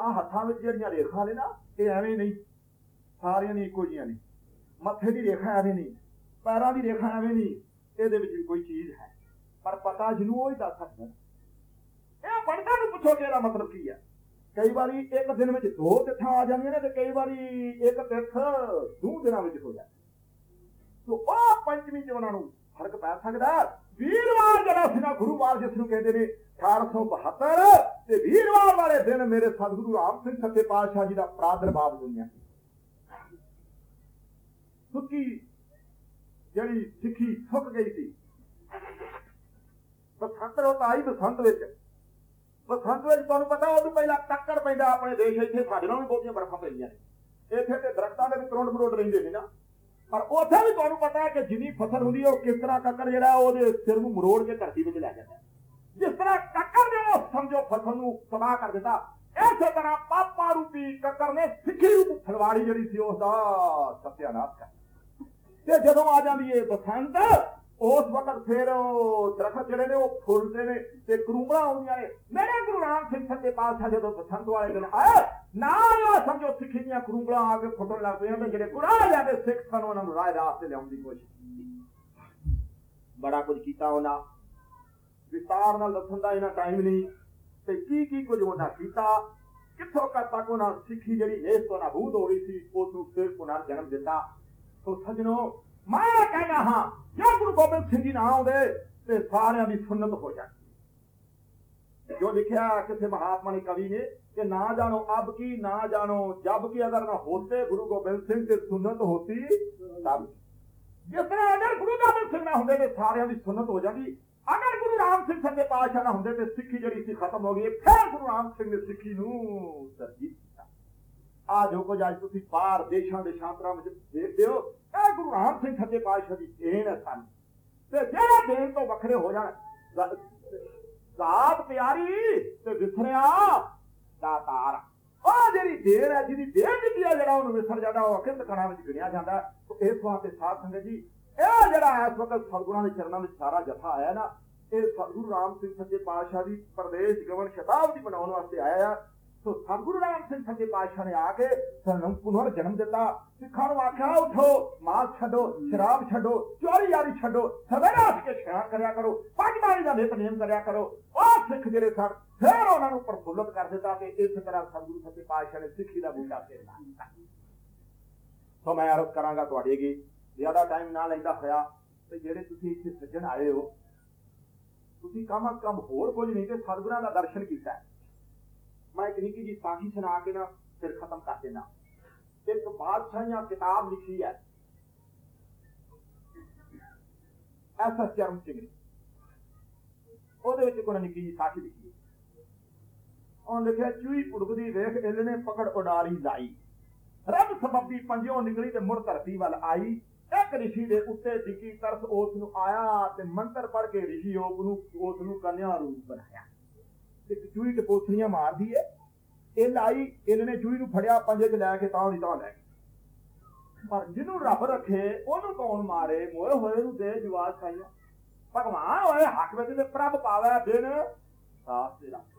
ਆ ਹੱਥਾਂ ਵਿੱਚ ਜਿਹੜੀਆਂ ਰੇਖਾਂ ਨੇ ਨਾ, ਇਹ ਐਵੇਂ ਨਹੀਂ। ਸਾਰੀਆਂ ਨਹੀਂ ਇੱਕੋ ਜਿਹੀਆਂ ਨੇ। ਮੱਥੇ ਦੀ ਰੇਖਾ ਐਵੇਂ ਨਹੀਂ, ਪੈਰਾਂ ਦੀ ਰੇਖਾ ਐਵੇਂ ਨਹੀਂ, ਇਹਦੇ ਵਿੱਚ ਕੋਈ ਚੀਜ਼ ਹੈ। ਪਰ ਪਤਾ ਜਿਹਨੂੰ ਉਹ ਹੀ ਦੱਸ ਸਕਦਾ। ਇਹ ਪੰਡਤਾਂ ਨੂੰ ਪੁੱਛੋ ਕਿ ਇਹਦਾ ਮਤਲਬ ਕੀ ਹੈ। ਕਈ ਵਾਰੀ ਇੱਕ ਦਿਨ ਵਿੱਚ ਦੋ ਤਿੱਥਾਂ ਆ ਜਾਂਦੀਆਂ ਨੇ ਤੇ ਕਈ ਵਾਰੀ ਇੱਕ ਤਿੱਥ ਦੋ ਦਿਨਾਂ ਵਿੱਚ ਹੋ ਜਾਂਦਾ ਤੋ ਉਹ ਪੰਚਮੀ ਚ ਉਹਨਾਂ ਨੂੰ ਫ਼ਰਕ ਪੈ ਸਕਦਾ। ਵੀਰਵਾਰ ਜਿਹੜਾ ਸੀ ਨਾ ਗੁਰੂਵਾਰ ਜਿਸ ਨੂੰ ਕਹਿੰਦੇ ਨੇ 1872 ਤੇ ਵੀਰਵਾਰ ਵਾਲੇ ਦਿਨ ਮੇਰੇ ਸਤਿਗੁਰੂ ਰਾਮ ਸਿੰਘ ਸੱਚੇ ਪਾਤਸ਼ਾਹ ਜੀ ਦਾ ਪ੍ਰਾਦਰਭਾਵ ਦੁਨੀਆ ਸੁੱਕੀ ਜਿਹੜੀ ਸਿੱਖੀ ਸੁੱਕ ਗਈ ਸੀ। ਬਸੰਤ ਰੋਤ ਆਈ ਬਸੰਤ ਵਿੱਚ। ਬਸੰਤ ਵਿੱਚ ਤੁਹਾਨੂੰ ਪਤਾ ਉਦੋਂ ਪਹਿਲਾਂ ਟੱਕਰ ਪੈਂਦਾ ਆਪਣੇ ਦੇਸ਼, ਇੱਥੇ ਸਾਡੇ ਨਾਲ ਵੀ ਬਹੁਤੀਆਂ ਬਰਫ਼ਾਂ ਪੈਂਦੀਆਂ ਨੇ। ਇੱਥੇ ਤੇ ਦਰਖਤਾਂ ਦੇ ਵੀ ਕਰੋੜ ਮਰੋੜ ਰਹਿੰਦੇ ਨੇ ਨਾ। ਪਰ ਉੱਥੇ ਵੀ ਤੁਹਾਨੂੰ ਪਤਾ ਹੈ ਕਿ ਜਿੰਨੀ ਫਸਲ ਹੁੰਦੀ ਹੈ ਉਹ ਕਿਸ ਤਰ੍ਹਾਂ ਕੱਕਰ ਜਿਹੜਾ ਉਹਦੇ ਸਿਰ ਨੂੰ ਮਰੋੜ ਕੇ ਧਰਤੀ ਵਿੱਚ ਲੈ ਜਾਂਦਾ ਜਿਸ ਤਰ੍ਹਾਂ ਕੱਕਰ ਨੇ ਉਹ ਸਮਝੋ ਫਸਲ ਨੂੰ ਤਬਾਹ ਕਰ ਦਿੱਤਾ, ਇਸੇ ਤਰ੍ਹਾਂ ਪਾਪਾ ਰੂਪੀ ਕੱਕਰ ਨੇ ਸਿੱਖੀ ਰੂਪ ਫਲਵਾੜੀ ਜਿਹੜੀ ਸੀ, ਉਸ ਦਾ ਸਤਿਆਨਾਸ਼ ਕਰ ਤੇ ਜਦੋਂ ਆ ਜਾਂਦੀ ਏ ਬਸੰਤ ਉਸ ਵਕਤ ਫਿਰ ਉਹ ਦਰਖਤ ਜਿਹੜੇ ਨੇ ਉਹ ਫੁੱਲਦੇ ਨੇ ਤੇ ਕਰੂੰਬਲਾਂ ਆਉਂਦੀਆਂ ਨੇ। ਮੇਰੇ ਗੁਰੂ ਰਾਮ ਸਿੰਘ ਸੱਚੇ ਪਾਤਸ਼ਾਹ ਜਦੋਂ ਬਸੰਤ ਵਾਲੇ ਦਿਨ ਆਏ, ਨਾਲ ਨਾਲ ਸਮਝੋ ਸਿੱਖੀ ਦੀਆਂ ਕਰੂੰਬਲਾਂ ਆ ਕੇ ਫੁੱਟਣ ਲੱਗ ਪਈਆਂ ਤੇ ਜਿਹੜੇ ਗੁਨਾਹ ਜਾਂਦੇ ਸਿੱਖ ਸਨ, ਉਹਨਾਂ ਨੂੰ ਰਾਹ ਰਾਹ ਲਿਆਉਣ ਦੀ ਕੋਸ਼ਿਸ਼ ਕੀਤੀ। ਬੜਾ ਕੁਝ ਕੀਤਾ ਉਹਨਾਂ। ਵਿਸਤਾਰ ਨਾਲ ਦੱਸਣ ਦਾ ਇਹਨਾਂ ਟਾਈਮ ਨਹੀਂ। ਤੇ ਕੀ ਕੀ ਕੁਝ ਉਹਨਾਂ ਕੀਤਾ? ਕਿੱਥੋਂ ਤੱਕ ਉਹਨਾਂ ਸਿੱਖੀ ਜਿਹੜੀ ਇਸ ਤੋਂ ਨਾਬੂਦ ਹੋ ਰਹੀ ਸੀ, ਉਸ ਨੂੰ ਫਿਰ ਪੁਨਰ ਜਨਮ ਦਿੱਤਾ। ਸੋ ਸਜਣੋ ਮੈਂ ਕਹਿੰਦਾ ਹਾਂ, ਜੇ ਗੁਰੂ ਗੋਬਿੰਦ ਸਿੰਘ ਜੀ ਨਾ ਆਉਂਦੇ ਤੇ ਸਾਰਿਆਂ ਦੀ ਸੁਨਨਤ ਹੋ ਜਾਂਦੀ। ਜੋ ਲਿਖਿਆ ਕਿਸੇ ਮਹਾਤਮਾ ਨੇ ਕਵੀ ਨੇ ਕਿ ਨਾ ਜਾਣੋ ਅਬ ਕੀ, ਨਾ ਜਾਣੋ ਜਬ ਕੀ, ਅਗਰ ਨਾ ਹੋਤੇ ਗੁਰੂ ਗੋਬਿੰਦ ਸਿੰਘ ਤੇ ਸੁਨਨਤ ਹੋਤੀ ਤਬ ਜਿਸ ਤਰ੍ਹਾਂ ਅਗਰ ਗੁਰੂ ਗੋਬਿੰਦ ਸਿੰਘ ਨਾ ਹੁੰਦੇ ਤੇ ਸਾਰਿਆਂ ਦੀ ਸੁਨਨਤ ਹੋ ਜਾਂਦੀ, ਅਗਰ ਗੁਰੂ ਰਾਮ ਸਿੰਘ ਸੱਚੇ ਪਾਤਸ਼ਾਹ ਨਾ ਹੁੰਦੇ ਤੇ ਸਿੱਖੀ ਜਿਹੜੀ ਸੀ ਖਤਮ ਹੋ ਗਈ, ਫਿਰ ਗੁਰੂ ਰਾਮ ਸਿੰਘ ਨੇ ਸਿੱਖੀ ਨੂੰ ਤਰਜੀਹ। ਆ ਜੋ ਕੁਝ ਅੱਜ ਤੁਸੀਂ ਬਾਹਰ ਦੇਸ਼ਾਂ ਦੇ ਸ਼ਾਂਤਰਾਂ ਵਿੱਚ ਦੇਖਦੇ ਹੋ, ਇਹ ਗੁਰੂ ਰਾਮ ਸਿੰਘ ਸੱਚੇ ਪਾਤਸ਼ਾਹ ਦੀ ਦੇਣ ਹੈ ਸਾਨੂੰ। ਤੇ ਜਿਹੜਾ ਦੇਣ ਤੋਂ ਵੱਖਰੇ ਹੋ ਜਾਣ ਜ਼ਾਤ ਪਿਆਰੀ ਤੇ ਵਿਸਰਿਆ, ਦਾਤਾਰ। ਉਹ ਜਿਹੜੀ ਦੇਰ ਹੈ, ਜਿਹਦੀ ਦੇਰ ਦਿੱਤੀ ਹੈ, ਜਿਹੜਾ ਉਹਨੂੰ ਵਿਸਰ ਜਾਂਦਾ, ਉਹ ਅਕਿੰਤ ਕਰਾਂ ਵਿੱਚ ਗਿਣਿਆ ਜਾਂਦਾ ਇਸ ਵਾਸਤੇ ਸਾਧ ਸੰਗਤ ਜੀ, ਇਹ ਜਿਹੜਾ ਇਸ ਵਕਤ ਸਤਿਗੁਰਾਂ ਦੇ ਚਰਨਾਂ ਵਿੱਚ ਸਾਰਾ ਜਥਾ ਆਇਆ ਨਾ, ਇਹ ਸਤਿਗੁਰੂ ਰਾਮ ਸਿੰਘ ਸੱਚੇ ਪਾਤਸ਼ਾਹ ਦੀ ਪ੍ਰਦੇਸ਼ ਗਵਨ ਸ਼ਤਾਬਦੀ ਬਣਾਉਣ ਵਾਸਤੇ ਆਇਆ ਆ। ਸੋ ਸਤਿਗੁਰੂ ਨਾਨਕ ਸਿੰਘ ਸੱਚੇ ਪਾਤਸ਼ਾਹ ਨੇ ਆ ਕੇ ਸਾਨੂੰ ਪੁਨਰ ਜਨਮ ਦਿੱਤਾ ਸਿੱਖਾਂ ਨੂੰ ਆਖਿਆ ਉਠੋ ਮਾਸ ਛੱਡੋ ਸ਼ਰਾਬ ਛੱਡੋ ਚੋਰੀ ਯਾਰੀ ਛੱਡੋ ਸਵੇਰੇ ਉੱਠ ਕੇ ਇਸ਼ਨਾਨ ਕਰਿਆ ਕਰੋ ਪੰਜ ਬਾਣੀ ਦਾ ਨਿਤਨੇਮ ਕਰਿਆ ਕਰੋ ਉਹ ਸਿੱਖ ਜਿਹੜੇ ਸਨ ਫਿਰ ਉਹਨਾਂ ਨੂੰ ਪ੍ਰਫੁੱਲਤ ਕਰ ਦਿੱਤਾ ਤੇ ਇਸ ਤਰ੍ਹਾਂ ਸਤਿਗੁਰੂ ਸੱਚੇ ਪਾਤਸ਼ਾਹ ਨੇ ਸਿੱਖੀ ਦਾ ਬੂਟਾ ਫੇਰ ਲਾ ਸੋ ਮੈਂ ਅਰਜ਼ ਕਰਾਂਗਾ ਤੁਹਾਡੇ ਅੱਗੇ ਜ਼ਿਆਦਾ ਟਾਈਮ ਨਾ ਲੈਂਦਾ ਹੋਇਆ ਤੇ ਜਿਹੜੇ ਤੁਸੀਂ ਇੱਥੇ ਸੱਜਣ ਆਏ ਹੋ ਤੁਸੀਂ ਕਮ ਅਜ਼ ਕਮ ਹੋਰ ਕੁਝ ਨਹੀਂ ਤੇ ਸਤਿਗੁਰਾਂ ਦਾ ਦਰਸ਼ਨ ਕੀਤਾ ਹੈ। ਮੈਂ ਇੱਕ ਨਿੱਕੀ ਜੀ ਸਾਖੀ ਸੁਣਾ ਕੇ ਨਾ ਫਿਰ ਖਤਮ ਕਰ ਦੇਣਾ ਇੱਕ ਬਾਦਸ਼ਾਹੀਆਂ ਕਿਤਾਬ ਲਿਖੀ ਹੈ। ਐਸਾ ਚਰਮ ਸਿੰਘ ਨੇ। ਉਹਦੇ ਵਿੱਚ ਕੋਈ ਨਿੱਕੀ ਜੀ ਸਾਖੀ ਲਿਖੀ ਹੈ। ਉਹ ਲਿਖਿਆ ਚੂਈ ਪੁੜਕਦੀ ਵੇਖ ਇੱਲ ਨੇ ਪਕੜ ਉਡਾਰੀ ਲਾਈ। ਰੱਬ ਸਬੱਬੀ ਪੰਜੋਂ ਨਿਕਲੀ ਤੇ ਮੁੜ ਧਰਤੀ ਵੱਲ ਆਈ। ਇੱਕ ਰਿਸ਼ੀ ਦੇ ਉੱਤੇ ਡਿੱਗੀ ਤਰਸ ਉਸ ਨੂੰ ਆਇਆ ਤੇ ਮੰਤਰ ਪੜ ਕੇ ਰਿਸ਼ੀ ਉਸ ਨੂੰ ਉਸ ਨੂੰ ਕੰਨਿਆ ਰੂਪ ਬਣਾਇਆ। ਚੂਹੀ ਟਪੋਸਣੀਆਂ ਮਾਰਦੀ ਏ ਇਹ ਲਾਈ, ਇਹਨੇ ਚੂਹੀ ਨੂੰ ਫੜਿਆ, ਪੰਜੇ 'ਚ ਲੈ ਕੇ ਤਾਂ ਦੀ ਤਾਂ ਲੈ ਪਰ ਜਿਹਨੂੰ ਰੱਬ ਰੱਖੇ, ਉਹਨੂੰ ਕੌਣ ਮਾਰੇ? ਮੋਏ ਹੋਏ ਨੂੰ ਦੇ ਜਵਾਬ ਖਾਈਆ। ਭਗਵਾਨ ਹੋਏ ਹੱਕ ਵਿੱਚ ਤੇ ਪ੍ਰਭ ਪਾਵੇ ਦਿਨ ਸਾਥ ਦੇ ਰੱਖ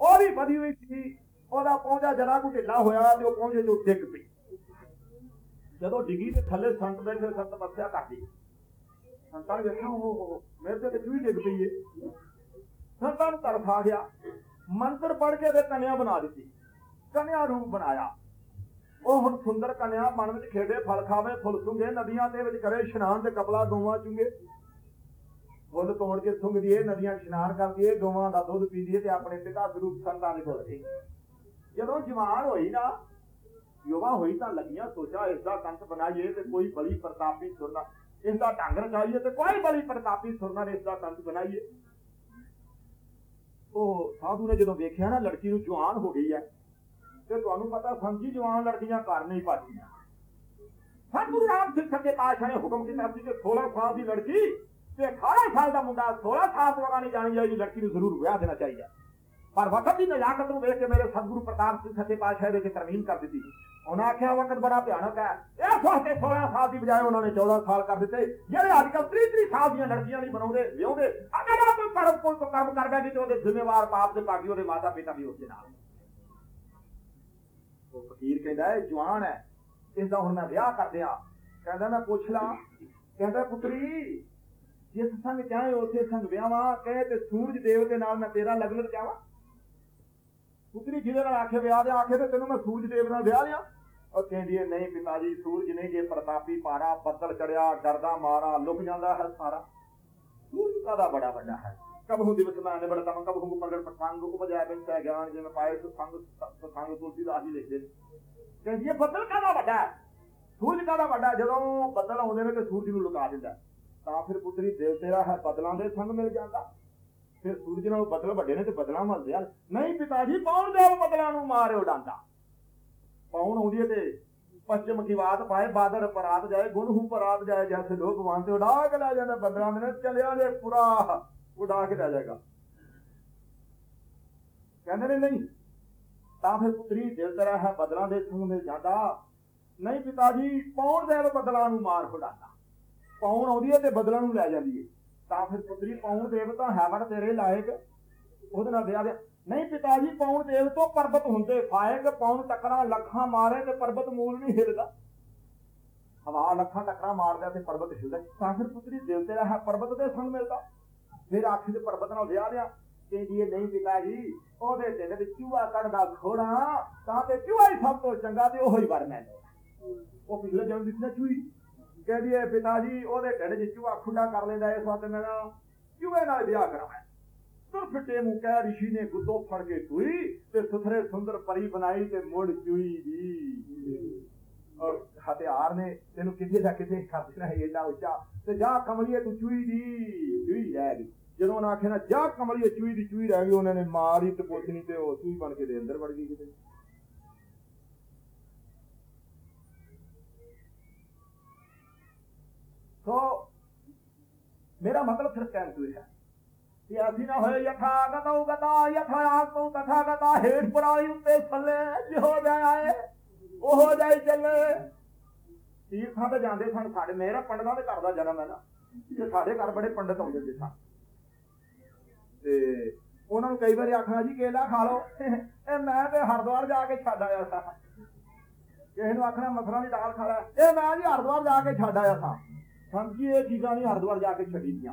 ਉਹ ਵੀ ਵਧੀ ਹੋਈ ਸੀ, ਉਹਦਾ ਪਹੁੰਚਾ ਜਰਾ ਕੋ ਢਿੱਲਾ ਹੋਇਆ ਤੇ ਉਹ ਪਹੁੰਚੇ ਜੋ ਡਿੱਗ ਪਈ। ਜਦੋਂ ਡਿੱਗੀ ਤੇ ਥੱਲੇ ਸੰਤ ਬੈਠੇ, ਸੰਤ ਤਪੱਸਿਆ ਕਰਦੀ ਸੰਤਾਂ ਵੇਖਿਆ, ਉਹ ਮੇਰੇ ਤੇ ਚੂਹੀ ਡਿੱਗ ਪਈ ਏ। ਸੰਤਾਂ ਨੂੰ ਤਰਸ ਆ ਗਿਆ ਮੰਤਰ ਪੜ ਕੇ ਤੇ ਕਨਿਆ ਬਣਾ ਦਿੱਤੀ। ਕਨਿਆ ਰੂਪ ਬਣਾਇਆ। ਉਹ ਹੁਣ ਸੁੰਦਰ ਕਨਿਆ ਮਨ ਵਿੱਚ ਖੇਡੇ, ਫਲ ਖਾਵੇ, ਫੁੱਲ ਸੁੰਗੇ ਨਦੀਆਂ ਦੇ ਵਿੱਚ ਕਰੇ, ਇਸ਼ਨਾਨ ਤੇ ਕਪਲਾ ਗਊਆਂ ਚੁੰਗੇ। ਫੁੱਲ ਤੋੜ ਕੇ ਸੁੰਗਦੀ ਏ ਨਦੀਆਂ ਇਸ਼ਨਾਨ ਕਰਦੀ ਏ ਗਊਆਂ ਦਾ ਦੁੱਧ ਪੀਂਦੀ ਏ ਤੇ ਆਪਣੇ ਪਿਤਾ ਸਰੂਪ ਸੰਤਾਂ ਦੇ ਕੋਲ ਰਹੀ ਜਦੋਂ ਜਵਾਨ ਹੋਈ ਨਾ, ਯੁਵਾ ਹੋਈ ਤਾਂ ਲੱਗੀਆਂ ਸੋਚਾ ਇਸ ਦਾ ਕੰਤ ਬਣਾਈਏ ਤੇ ਕੋਈ ਬਲੀ ਪ੍ਰਤਾਪੀ ਸੁਰਨਾ ਇਸ ਦਾ ਢੰਗ ਰਚਾਈਏ ਤੇ ਕੋਈ ਬਲੀ ਪ੍ਰਤਾਪੀ ਸੁਰਨਾ ਨੇ ਇਸ ਦਾ ਕੰਤ ਬਣਾਈਏ। ਉਹ ਸਾਧੂ ਨੇ ਜਦੋਂ ਵੇਖਿਆ ਨਾ, ਲੜਕੀ ਨੂੰ ਜਵਾਨ ਹੋ ਗਈ ਹੈ, ਤੇ ਤੁਹਾਨੂੰ ਪਤਾ ਸਮਝੀ ਜਵਾਨ ਲੜਕੀਆਂ ਘਰ ਨਹੀਂ ਪਾਦੀਆਂ ਸਤਿਗੁਰੂ ਰਾਮ ਸਿੰਘ ਸੱਚੇ ਪਾਤਸ਼ਾਹ ਨੇ ਹੁਕਮ ਕੀਤਾ ਸੀ ਕਿ 16 ਸਾਲ ਦੀ ਲੜਕੀ ਤੇ 18 ਸਾਲ ਦਾ ਮੁੰਡਾ 16 ਸਾਲ ਤੋਂ ਅਗਾ ਨਹੀਂ ਜਾਣੀ ਚਾਹੀਦੀ ਲੜਕੀ ਨੂੰ ਜ਼ਰੂਰ ਵਿਆਹ ਦੇਣਾ ਚਾਹੀਦਾ। ਪਰ ਵਕਤ ਦੀ ਨਜ਼ਾਕਤ ਨੂੰ ਵੇਖ ਕੇ ਮੇਰੇ ਸਤਿਗੁਰੂ ਪ੍ਰਤਾਪ ਸਿੰਘ ਸੱਚੇ ਪਾਤਸ਼ਾਹ ਦੇ ਵਿੱਚ ਤਰਮੀਮ ਕਰ ਦਿੱਤੀ। ਉਹਨਾਂ ਆਖਿਆ ਵਕਤ ਬੜਾ ਭਿਆਨਕ ਹੈ। ਇਹ ਵਾਸਤੇ 16 ਸਾਲ ਦੀ ਬਜਾਏ ਉਹਨਾਂ ਨੇ 14 ਸਾਲ ਕਰ ਦਿੱਤੇ। ਜਿਹੜੇ ਅੱਜ ਕੱਲ੍ਹ 30 30 ਸਾਲ ਦੀਆਂ ਲੜਕੀਆਂ ਨਹੀਂ ਬਣਾਉਂਦੇ, ਵਿਆਹੁੰਦੇ, ਅਗਰ ਆਪ ਕੋਈ ਕਰਮ ਕੋਈ ਕੰਮ ਕਰ ਬੈਠੀ ਤੇ ਉਹਦੇ ਜ਼ਿੰਮੇਵਾਰ ਬਾਪ ਦੇ ਭਾਗੀ, ਉਹਦੇ ਮਾਤਾ ਪਿਤਾ ਵੀ ਉਸਦੇ ਨਾਲ ਫਕੀਰ ਕਹਿੰਦਾ, ਇਹ ਜਵਾਨ ਹੈ ਇਸ ਦਾ ਹੁਣ ਮੈਂ ਵਿਆਹ ਕਰ ਦਿਆਂ। ਕਹਿੰਦਾ, ਮੈਂ ਪੁੱਛ ਲਾਂ। ਕਹਿੰਦਾ, ਪੁੱਤਰੀ, ਜਿਸ ਸੰਗ ਚਾਹੇ ਉਸੇ ਸੰਗ ਵਿਆਹਾਂ, ਕਹੇ ਤੇ ਸੂਰਜ ਦੇਵ ਦੇ ਨਾਲ ਮੈਂ ਤੇਰਾ ਲਗਨ ਰਚਾਵਾਂ ਪੁੱਤਰੀ ਜਿਹਦੇ ਨਾਲ ਆਖੇ ਵਿਆਹ ਦੇ, ਆਖੇ ਤੇ ਤੈਨੂੰ ਮੈਂ ਸੂਰਜ ਦੇਵ ਨਾਲ ਵਿਆਹ ਲਿਆ। ਉਹ ਕਹਿੰਦੀ ਹੈ, ਨਹੀਂ ਪਿਤਾ ਜੀ ਸੂਰਜ ਨਹੀਂ, ਜੇ ਪ੍ਰਤਾਪੀ ਪਾਰਾ ਬੱਦਲ ਚੜਿਆ, ਡਰਦਾ ਮਾਰਾ, ਲੁਕ ਜਾਂਦਾ ਹੈ ਸਾਰਾ। ਸੂਰਜ ਕਾਦਾ ਬੜਾ ਵੱਡਾ ਹੈ? ਕਬਹੂ ਦਿਵਸ ਮੈਂ ਨੇ ਬੜਾ ਤਮ ਕਬਹੂ ਪ੍ਰਗਟ ਪ੍ਰਸੰਗ ਉਪਜਾ ਬਿਨ ਸਹਿ ਗਿਆਨ, ਜਿਵੇਂ ਪਾਏ ਸੰਗ ਸੰਗ ਤੁਲਸੀਦਾਸ ਜੀ ਲਿਖਦੇ ਨੇ। ਕਹਿੰਦੀ ਹੈ, ਬੱਦਲ ਕਾਦਾ ਵੱਡਾ ਹੈ? ਸੂਰਜ ਕਾਦਾ ਵੱਡਾ ਜਦੋਂ ਬੱਦਲ ਆਉਂਦੇ ਨੇ ਤੇ ਸੂਰਜ ਨੂੰ ਲੁਕਾ ਦਿੰਦਾ ਤਾਂ ਫਿਰ ਪੁੱਤਰੀ ਦੇਵ ਤੇਰਾ ਹੈ, ਬਦਲਾਂ ਦੇ ਸੰਗ ਮਿਲ ਜਾਂਦਾ। ਫਿਰ ਸੂਰਜ ਨਾਲੋਂ ਬਦਲ ਵੱਡੇ ਨੇ ਤੇ ਬਦਲਾਂ ਵੱਲ ਯਾਰ ਨਹੀਂ ਪਿਤਾ ਜੀ ਪੌਣ ਦੇਵ ਬਦਲਾਂ ਨੂੰ? ਮਾਰਿਓ ਡਾਂਡਾ। ਪੌਣ ਆਉਂਦੀ ਹੈ ਤੇ ਪੱਛਮ ਕੀ ਬਾਤ ਪਾਏ, ਬਾਦਲ ਪਰਾਤ ਜਾਏ ਗੁਨਹੂ ਪਰਾਤ ਜਾਏ ਜਸ ਲੋਕ ਵਾਂ ਤੇ ਉਡਾ ਕੇ ਲੈ ਜਾਂਦਾ, ਬਦਲਾਂ ਦੇ ਨਾਲ ਚਲਿਆ ਦੇ ਪੂਰਾ ਉਡਾ ਕੇ ਲੈ ਜਾਏਗਾ। ਕਹਿੰਦੇ ਨੇ ਨਹੀਂ, ਤਾਂ ਫਿਰ ਪੁੱਤਰੀ ਦਿਲ ਤਰਾ ਹੈ ਬਦਲਾਂ ਦੇ ਸੰਗ ਮੇ ਜਾਂਦਾ। ਨਹੀਂ ਪਿਤਾ ਜੀ ਪੌਣ ਦੇਵ ਬਦਲਾਂ ਨੂੰ? ਮਾਰ ਫੜਾਦਾ ਪੌਣ ਆਉਂਦੀ ਹੈ ਤੇ ਬਦਲਾਂ ਨੂੰ ਲੈ ਜਾਂਦੀ ਹੈ। ਤਾਂ ਫਿਰ ਪੁੱਤਰੀ ਪੌਣ ਦੇਵ ਤਾਂ ਹੈ ਤੇਰੇ ਲਾਇਕ? ਉਹਦੇ ਨਾਲ ਵਿਆਹ ਦੇ ਨਹੀਂ ਪਿਤਾ ਜੀ ਪੌਣ ਦੇਵ ਤੋਂ ਪਰਬਤ ਹੁੰਦੇ? ਫਾਇਕ ਪੌਣ ਟੱਕਰਾਂ ਲੱਖਾਂ ਮਾਰੇ ਤੇ ਪਰਬਤ ਮੂਲ ਨਹੀਂ ਹਿਲਦਾ। ਹਵਾ ਲੱਖਾਂ ਟੱਕਰਾਂ ਮਾਰਦਾ ਤੇ ਪਰਬਤ ਹਿਲਦਾ ਤਾਂ ਫਿਰ ਪੁੱਤਰੀ ਦਿਲ ਤੇਰਾ ਹੈ ਪਰਬਤ ਦੇ ਸੰਗ ਮਿਲਦਾ। ਫਿਰ ਆਖੀ ਦੇ ਪਰਬਤ ਨਾਲ ਵਿਆਹ ਲਿਆ। ਕਹਿੰਦੀ ਇਹ ਨਹੀਂ ਪਿਤਾ ਜੀ, ਉਹਦੇ ਢਿੱਡ ਵਿੱਚ ਚੂਹਾ ਕੱਢਦਾ ਖੋੜਾ ਤਾਂ ਤੇ ਚੂਹਾ ਹੀ ਸਭ ਤੋਂ ਚੰਗਾ ਤੇ ਉਹੀ ਵਰ ਮੈਨੂੰ। ਉਹ ਪਿਛਲੇ ਜਨਮ ਵਿੱਚ ਨਾ ਚੂਹੀ। ਕਹਿੰਦੀ ਹੈ ਪਿਤਾ ਜੀ, ਉਹਦੇ ਢਿੱਡ 'ਚ ਚੂਹਾ ਖੁੱਡਾ ਕਰ ਲੈਂਦਾ ਇਸ ਵਾਸਤੇ ਮੈਂ ਨਾ ਚੂਹੇ ਨਾਲ ਵਿਆਹ ਕਰਾਵਾਂ। ਤੁਰ ਫਿੱਟੇ ਮੂੰਹ ਕਹਿ ਰਿਸ਼ੀ ਨੇ ਗੁੱਦੋਂ ਫੜ ਕੇ ਚੂਈ ਤੇ ਸੁਥਰੇ ਸੁੰਦਰ ਪਰੀ ਬਣਾਈ ਤੇ ਮੁੜ ਚੂਈ ਦੀ। ਔਰ ਹਥਿਆਰ ਨੇ ਤੈਨੂੰ ਕਿਤੇ ਦਾ ਕਿੱਥੇ ਕਰ ਦੇਣਾ ਹੈ ਏਡਾ ਉੱਚਾ? ਤੇ ਜਾ ਕਮਲੀਏ ਤੂੰ ਚੂਈ ਦੀ ਚੂਈ ਰਹਿ ਗਈ ਜਦੋਂ ਉਹਨਾਂ ਆਖਿਆ ਨਾ, ਜਾ ਕਮਲੀਏ ਚੂਈ ਦੀ ਚੂਈ ਰਹਿ ਗਈ, ਉਹਨਾਂ ਨੇ ਮਾਰੀ ਤੇ ਪੁੱਛਣੀ ਤੇ ਉਹ ਚੂਈ ਬਣ ਕੇ ਦੇ ਅੰਦਰ ਵੜ ਗਈ ਕਿਤੇ। ਸੋ ਮੇਰਾ ਮਤਲਬ ਫਿਰ ਕਹਿਣ ਤੋਂ ਇਹ ਕਿ ਅਸੀਂ ਨਾ ਹੋਏ ਯਥਾਗਤਉ ਗਤਾ ਯਥਾਗਤਉ ਤਥਾਗਤਾ, ਹੇਠ ਪਰਾਈ ਉੱਤੇ ਥੱਲੇ ਜਿਹੋ ਜਿਹਾ ਉਹ ਜਾਈ ਚੱਲੇ। ਤੀਰਥਾਂ ਤੇ ਜਾਂਦੇ ਸਨ ਸਾਡੇ, ਮੇਰਾ ਪੰਡਤਾਂ ਦੇ ਘਰ ਦਾ ਜਨਮ ਹੈ ਨਾ, ਤੇ ਸਾਡੇ ਘਰ ਬੜੇ ਪੰਡਤ ਆਉਂਦੇ ਸੀ ਸਨ। ਤੇ ਉਹਨਾਂ ਨੂੰ ਕਈ ਵਾਰੀ ਆਖਣਾ, ਜੀ ਕੇਲਾ ਖਾ ਲਓ। ਇਹ ਮੈਂ ਤੇ ਹਰਦੁਆਰ ਜਾ ਕੇ ਛੱਡ ਆਇਆ ਸਾਂ। ਕਿਸੇ ਨੂੰ ਆਖਣਾ ਮਸਰਾਂ ਦੀ ਦਾਲ ਖਾ ਲੈ। ਇਹ ਮੈਂ ਜੀ ਹਰਦੁਆਰ ਜਾ ਕੇ ਛੱਡ ਆਇਆ ਸਾਂ। ਸਮਝੀ ਇਹ ਚੀਜ਼ਾਂ ਨਹੀਂ ਹਰਦੁਆਰ ਜਾ ਕੇ ਛੱਡੀ ਦੀਆਂ।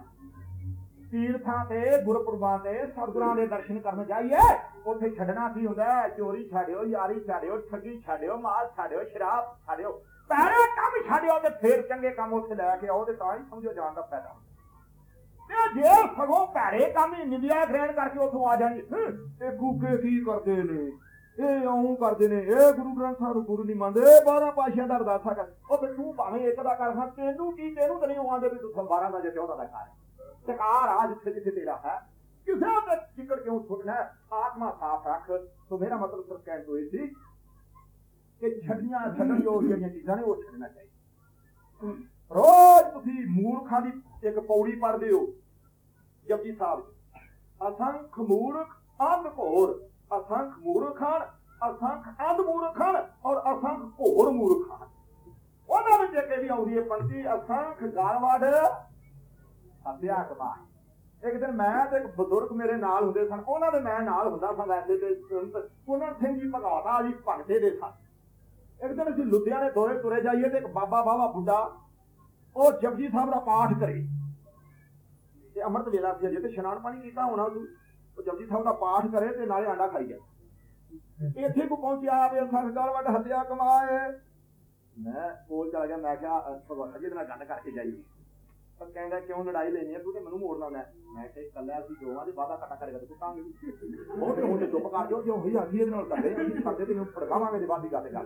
ਤੀਰਥਾਂ ਤੇ, ਗੁਰਪੁਰਬਾਂ ਤੇ, ਸਤਿਗੁਰਾਂ ਦੇ ਦਰਸ਼ਨ ਕਰਨ ਜਾਈਏ, ਉੱਥੇ ਛੱਡਣਾ ਕੀ ਹੁੰਦਾ ਚੋਰੀ ਛੱਡਿਓ, ਯਾਰੀ ਛੱਡਿਓ, ਠੱਗੀ ਛੱਡਿਓ ਮਾਲ ਛੱਡਿਓ, ਸ਼ਰਾਬ ਛੱਡਿਓ। ਪੈਰੇ ਕੰਮ ਛੱਡਿਓ ਤੇ ਫੇਰ ਚੰਗੇ ਕੰਮ ਉੱਥੇ ਲੈ ਕੇ ਆਓ ਤੇ ਤਾਂ ਹੀ ਸਮਝੋ ਜਾਣ ਦਾ ਫਾਇਦਾ। ਤੇ ਜੇ ਸਗੋਂ ਪੈਰੇ ਕੰਮ ਹੀ ਨਿੰਦਿਆ ਗ੍ਰਹਿਣ ਕਰਕੇ ਉੱਥੋਂ ਆ ਜਾਣੀ। ਤੇ ਗੂਕੇ ਕੀ ਕਰਦੇ ਨੇ? ਇਹ ਇਉਂ ਕਰਦੇ ਨੇ, ਇਹ ਗੁਰੂ ਗ੍ਰੰਥ ਸਾਹਿਬ ਨੂੰ ਗੁਰੂ ਨਹੀਂ ਮੰਨਦੇ 12 ਪਾਸ਼ਿਆਂ ਦਾ ਅਰਦਾਸਾ ਕਰ ਉਹ ਤੇ ਤੂੰ ਭਾਵੇਂ ਇੱਕ ਦਾ ਕਰ ਹਾਂ, ਤੈਨੂੰ ਕੀ, ਤੈਨੂੰ ਤਾਂ ਨਹੀਂ ਆਉਂਦੇ ਵੀ ਤੂੰ 12 ਦਾ ਜੇ 14 ਦਾ ਕਰ ਸਰਕਾਰ ਆ ਜਿੱਥੇ ਜਿੱਥੇ ਤੇਰਾ ਹੈ, ਕਿਸੇ ਤੇ ਚਿੱਕੜ ਕਿਉਂ ਛੁੱਟਣਾ ਆਤਮਾ ਸਾਫ਼ ਰੱਖ। ਸੋ ਮੇਰਾ ਮਤਲਬ ਸਿਰਫ ਕਹਿਣ ਤੋਂ ਇਹ ਸੀ ਕਿ ਛੱਡੀਆਂ, ਛੱਡਣ ਯੋਗ ਜਿਹੜੀਆਂ ਚੀਜ਼ਾਂ ਨੇ, ਉਹ ਛੱਡਣਾ ਚਾਹੀਦਾ। ਰੋਜ਼ ਤੁਸੀਂ ਮੂਰਖਾਂ ਦੀ ਇੱਕ ਪੌੜੀ ਪੜ੍ਹਦੇ ਹੋ, ਜਪਜੀ ਸਾਹਿਬ। ਅਸੰਖ ਮੂਰਖ, ਅੰਧ ਘੋਰ। ਅਸੰਖ ਮੂਰਖਾਨ ਅਸੰਖ ਅੰਧ ਮੂਰਖਾਨ ਔਰ ਅਸੰਖ ਘੋਰ ਮੂਰਖਾਨ ਉਹਨਾਂ ਵਿੱਚ ਇੱਕ ਆਉਂਦੀ ਹੈ ਪੰਕਤੀ, ਅਸੰਖ ਗਾਲਵਾੜ ਹੱਤਿਆ ਕਬਾ ਇੱਕ ਦਿਨ ਮੈਂ ਤੇ ਇੱਕ ਬਜ਼ੁਰਗ ਮੇਰੇ ਨਾਲ ਹੁੰਦੇ ਸਨ, ਉਹਨਾਂ ਦੇ ਮੈਂ ਨਾਲ ਹੁੰਦਾ ਸਾਂ ਵੈਸੇ ਤੇ ਸੰਤ ਸਿੰਘ ਜੀ ਭਗਵਾਤਾ ਜੀ ਭਗਤੇ ਦੇ ਸਨ। ਇੱਕ ਦਿਨ ਅਸੀਂ ਲੁਧਿਆਣੇ ਦੌਰੇ ਤੁਰੇ ਜਾਈਏ ਤੇ ਇੱਕ ਬਾਬਾ ਬਾਵਾ ਬੁੱਢਾ, ਉਹ ਜਪਜੀ ਸਾਹਿਬ ਦਾ ਪਾਠ ਕਰੇ। ਤੇ ਅੰਮ੍ਰਿਤ ਵੇਲਾ ਸੀ ਅਜੇ ਤੇ ਇਸ਼ਨਾਨ ਪਾਣੀ ਕੀਤਾ ਹੋਣਾ ਉਹ ਜਪਜੀ ਸਾਹਿਬ ਦਾ ਪਾਠ ਕਰੇ ਤੇ ਨਾਲੇ ਆਂਡਾ ਖਾਈ ਜਾਏ। ਇੱਥੇ ਕੋ ਪਹੁੰਚਿਆ ਆਵੇ ਸੰਸਕਾਰ ਵੱਡ ਹੱਤਿਆ ਕਮਾਏ। ਮੈਂ ਕੋਲ ਚਲਾ ਗਿਆ, ਮੈਂ ਕਿਹਾ ਭਗਵਾਨ ਜੀ ਨਾਲ ਗੱਲ ਕਰਕੇ ਜਾਈਏ। ਪਰ ਕਹਿੰਦਾ, ਕਿਉਂ ਲੜਾਈ ਲੈਣੀ ਹੈ ਤੂੰ ਤੇ ਮੈਨੂੰ ਮੋੜਨਾ ਮੈਂ। ਮੈਂ ਕਿਹਾ ਕੱਲਾ ਅਸੀਂ ਦੋਵਾਂ ਦੇ ਵਾਦਾ ਘਟਾ ਕਰੇਗਾ ਤੂੰ ਤਾਂ ਉਹ ਤੇ ਹੁਣ ਚੁੱਪ ਕਰ ਜਾਓ। ਜੋ ਹੋਈ ਆਖੀ ਇਹਦੇ ਨਾਲ ਕਰਦੇ, ਅਸੀਂ ਕਰਦੇ ਤੇ ਫੜਕਾਵਾਂਗੇ ਜੇ ਬਾਦੀ ਗੱਲ ਕਰ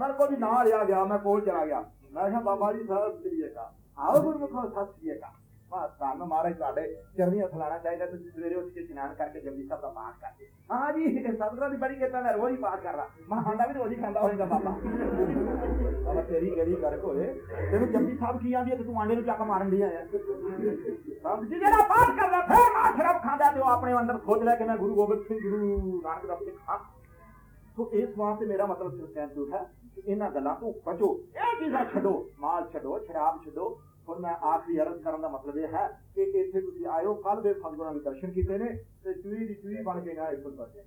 ਮੈਂ ਕੋਈ ਨਾ ਰਿਆ ਗਿਆ, ਮੈਂ ਕੋਲ ਚਲਾ ਗਿਆ। ਮੈਂ ਕਿਹਾ, ਬਾਬਾ ਜੀ ਸਾਹਿਬ ਸ੍ਰੀ ਅਕਾਲ। ਆਓ ਗੁਰਮੁਖੋ, ਸਤਿ ਸ੍ਰੀ ਅਕਾਲ। ਮਾ ਤੁਹਾਨੂੰ ਮਹਾਰਾਜ ਤੁਹਾਡੇ ਚਰਨੀਆਂ ਖਲਾਣਾ ਚਾਹੀਦਾ, ਤੁਸੀਂ ਸਵੇਰੇ ਉੱਠ ਕੇ ਇਸ਼ਨਾਨ ਕਰਕੇ ਜਪਜੀ ਸਾਹਿਬ ਦਾ ਪਾਠ ਕਰਦੇ। ਹਾਂ ਜੀ ਇਹ ਸਤਿਗੁਰਾਂ ਦੀ ਬੜੀ ਕਿਰਪਾ, ਮੈਂ ਰੋਜ਼ ਹੀ ਪਾਠ ਕਰਦਾ ਮੈਂ ਖਾਂਦਾ ਵੀ ਰੋਜ਼ ਹੀ ਖਾਂਦਾ ਹੋਏਗਾ ਬਾਬਾ। ਬਾਬਾ, ਤੇਰੀ ਗੜੀ ਕਰ ਹੋਏ? ਤੈਨੂੰ ਜਪਜੀ ਸਾਹਿਬ ਕੀ ਆਂਦੀ ਹੈ ਤੂੰ ਆਂਡੇ ਨੂੰ ਚੱਕ ਮਾਰਨ ਦੀ ਆਇਆ? ਸਮਝ ਜੀ, ਜਿਹੜਾ ਪਾਠ ਕਰਦਾ ਫਿਰ ਮਾਂ ਸ਼ਰਾਬ ਖਾਂਦਾ ਤੇ ਉਹ ਆਪਣੇ ਅੰਦਰ ਸੋਚ ਲੈ ਕਿ ਮੈਂ ਗੁਰੂ ਗੋਬਿੰਦ ਸਿੰਘ ਗੁਰੂ ਨਾਨਕ ਦੇਵ ਸਿੱਖ ਹਾਂ ਸੋ ਇਸ ਵਾਸਤੇ ਮੇਰਾ ਮਤਲਬ ਸਿਰਫ ਕਹਿਣ ਤੋਂ ਹੈ ਇਹਨਾਂ ਗੱਲਾਂ ਤੋਂ ਬਚੋ। ਇਹ ਚੀਜ਼ਾਂ ਛੱਡੋ, ਮਾਲ ਛੱਡੋ, ਸ਼ਰਾਬ ਛੱਡੋ। ਹੁਣ ਮੈਂ ਆਖਰੀ ਅਰਜ਼ ਕਰਨ ਦਾ ਮਤਲਬ ਇਹ ਹੈ ਕਿ ਇੱਥੇ ਤੁਸੀਂ ਆਇਓ ਕੱਲ ਦੇ ਸਤਿਗੁਰਾਂ ਦੇ ਦਰਸ਼ਨ ਕੀਤੇ ਨੇ ਤੇ ਚੂਈ ਦੀ ਚੂਈ ਬਣ ਕੇ ਨਾ ਇੱਥੋਂ ਕਰਦੇ